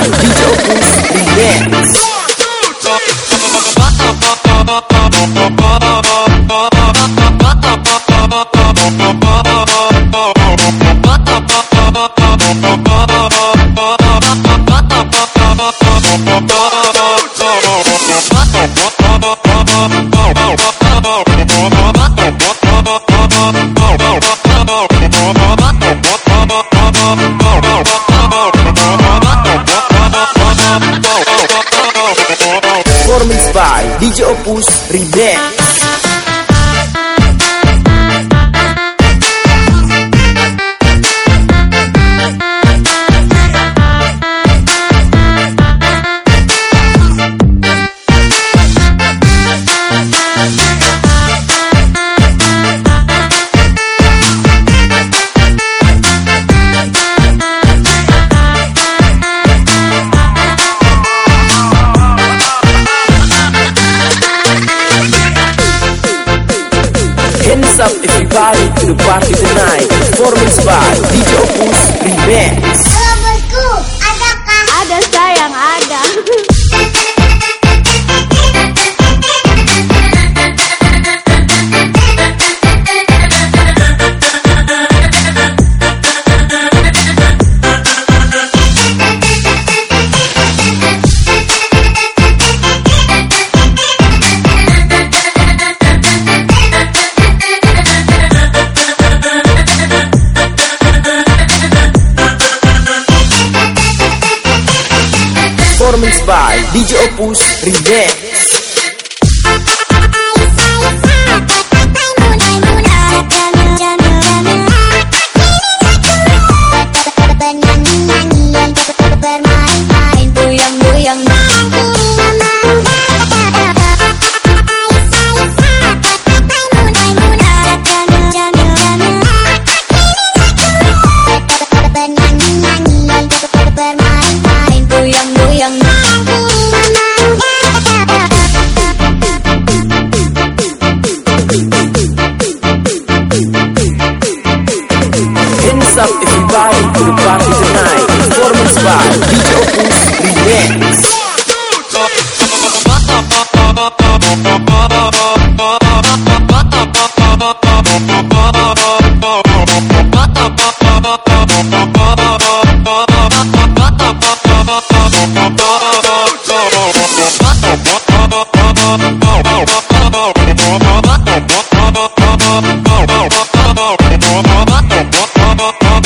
Performance DJ Opus Remix up everybody? To the party tonight. Performance by DJ Opus Remix DJ Opus Reject performance by DJ Opus Remix